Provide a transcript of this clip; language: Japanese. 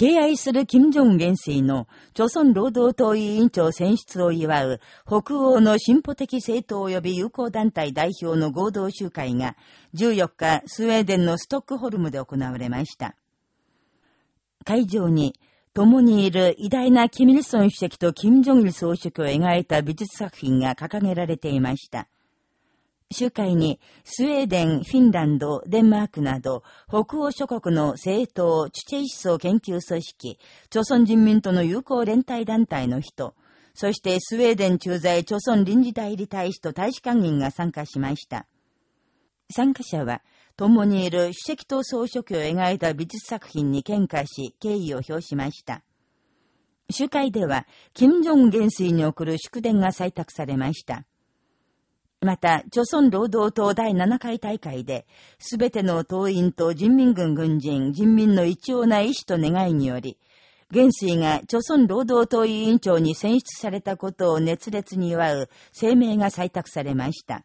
敬愛する金正恩元帥の、朝鮮労働党委員長選出を祝う、北欧の進歩的政党及び友好団体代表の合同集会が、14日、スウェーデンのストックホルムで行われました。会場に、共にいる偉大なキミルソン主席と金正日総書記を描いた美術作品が掲げられていました。集会に、スウェーデン、フィンランド、デンマークなど、北欧諸国の政党、チュチェイ思想研究組織、朝鮮人民との友好連帯団体の人、そしてスウェーデン駐在朝鮮臨時代理大使と大使館員が参加しました。参加者は、共にいる主席と総書記を描いた美術作品に喧嘩し、敬意を表しました。集会では、金正恩元帥に送る祝電が採択されました。また、朝鮮労働党第7回大会で、すべての党員と人民軍軍人、人民の一応な意志と願いにより、元帥が朝鮮労働党委員長に選出されたことを熱烈に祝う声明が採択されました。